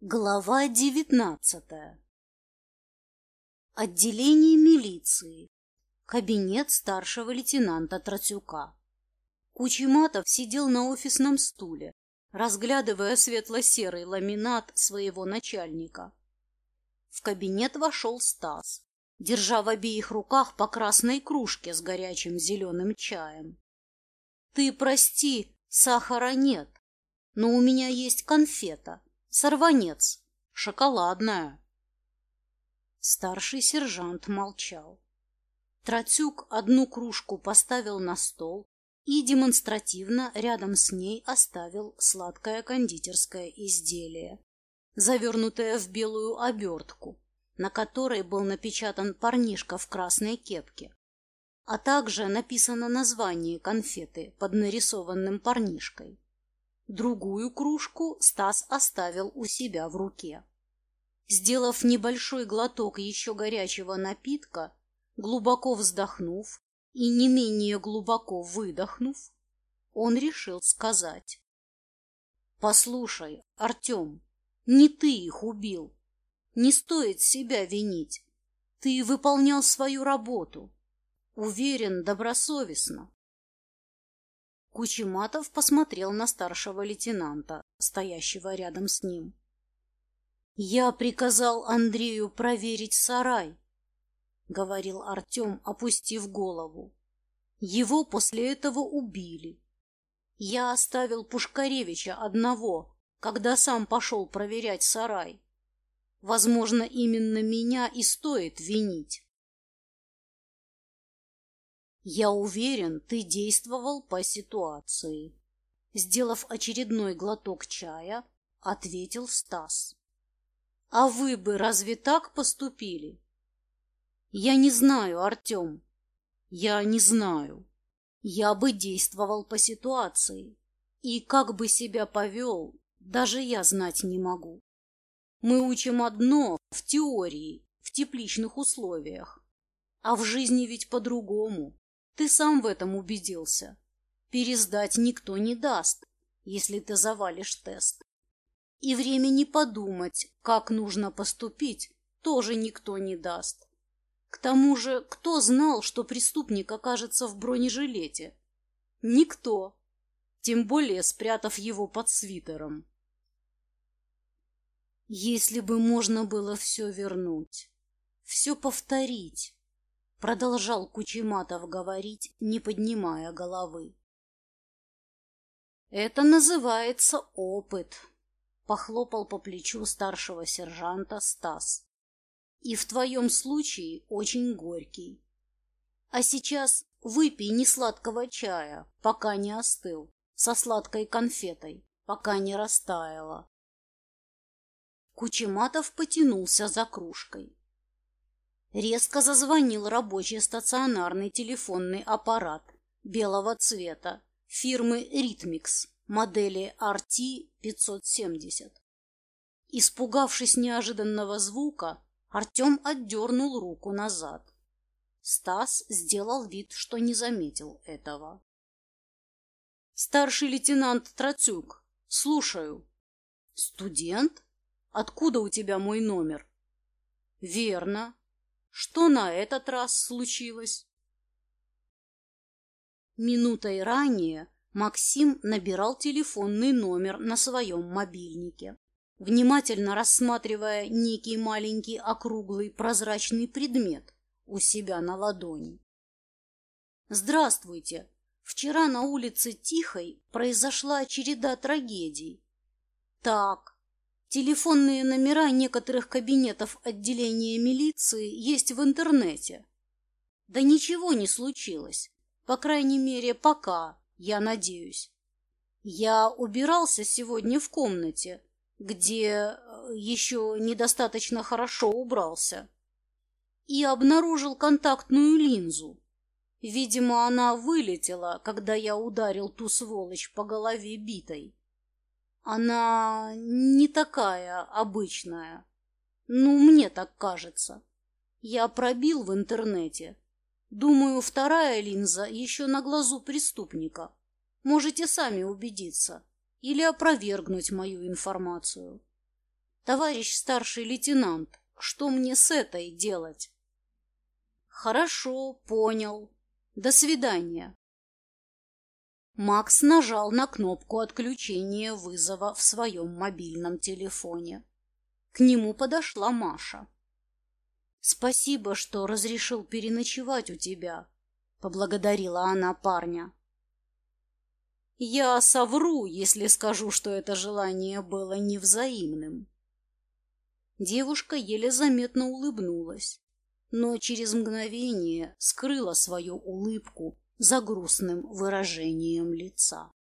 Глава девятнадцатая. Отделение милиции. Кабинет старшего лейтенанта Троцюка. Кучематов сидел на офисном стуле, разглядывая светло-серый ламинат своего начальника. В кабинет вошел Стас, держа в обеих руках по красной кружке с горячим зеленым чаем. «Ты прости, сахара нет, но у меня есть конфета» Сорванец. Шоколадная. Старший сержант молчал. Троцюк одну кружку поставил на стол и демонстративно рядом с ней оставил сладкое кондитерское изделие, завернутое в белую обертку, на которой был напечатан парнишка в красной кепке, а также написано название конфеты под нарисованным парнишкой. Другую кружку Стас оставил у себя в руке. Сделав небольшой глоток еще горячего напитка, глубоко вздохнув и не менее глубоко выдохнув, он решил сказать. «Послушай, Артем, не ты их убил. Не стоит себя винить. Ты выполнял свою работу. Уверен, добросовестно. Кучематов посмотрел на старшего лейтенанта, стоящего рядом с ним. «Я приказал Андрею проверить сарай», — говорил Артем, опустив голову. «Его после этого убили. Я оставил Пушкаревича одного, когда сам пошел проверять сарай. Возможно, именно меня и стоит винить». Я уверен, ты действовал по ситуации. Сделав очередной глоток чая, ответил Стас. А вы бы разве так поступили? Я не знаю, Артем. Я не знаю. Я бы действовал по ситуации. И как бы себя повел, даже я знать не могу. Мы учим одно в теории, в тепличных условиях. А в жизни ведь по-другому. Ты сам в этом убедился. Пересдать никто не даст, если ты завалишь тест. И времени подумать, как нужно поступить, тоже никто не даст. К тому же, кто знал, что преступник окажется в бронежилете? Никто. Тем более, спрятав его под свитером. Если бы можно было все вернуть, все повторить, Продолжал Кучематов говорить, не поднимая головы. Это называется опыт, похлопал по плечу старшего сержанта Стас. И в твоем случае очень горький. А сейчас выпей несладкого чая, пока не остыл, со сладкой конфетой, пока не растаяла. Кучематов потянулся за кружкой. Резко зазвонил рабочий стационарный телефонный аппарат белого цвета фирмы «Ритмикс» модели RT-570. Испугавшись неожиданного звука, Артем отдернул руку назад. Стас сделал вид, что не заметил этого. «Старший лейтенант Троцюк, слушаю». «Студент? Откуда у тебя мой номер?» «Верно. Что на этот раз случилось? Минутой ранее Максим набирал телефонный номер на своем мобильнике, внимательно рассматривая некий маленький округлый прозрачный предмет у себя на ладони. «Здравствуйте! Вчера на улице Тихой произошла череда трагедий. Так, Телефонные номера некоторых кабинетов отделения милиции есть в интернете. Да ничего не случилось. По крайней мере, пока, я надеюсь. Я убирался сегодня в комнате, где э, еще недостаточно хорошо убрался, и обнаружил контактную линзу. Видимо, она вылетела, когда я ударил ту сволочь по голове битой. Она не такая обычная. Ну, мне так кажется. Я пробил в интернете. Думаю, вторая линза еще на глазу преступника. Можете сами убедиться или опровергнуть мою информацию. Товарищ старший лейтенант, что мне с этой делать? Хорошо, понял. До свидания. Макс нажал на кнопку отключения вызова в своем мобильном телефоне. К нему подошла Маша. «Спасибо, что разрешил переночевать у тебя», — поблагодарила она парня. «Я совру, если скажу, что это желание было невзаимным». Девушка еле заметно улыбнулась, но через мгновение скрыла свою улыбку за грустным выражением лица.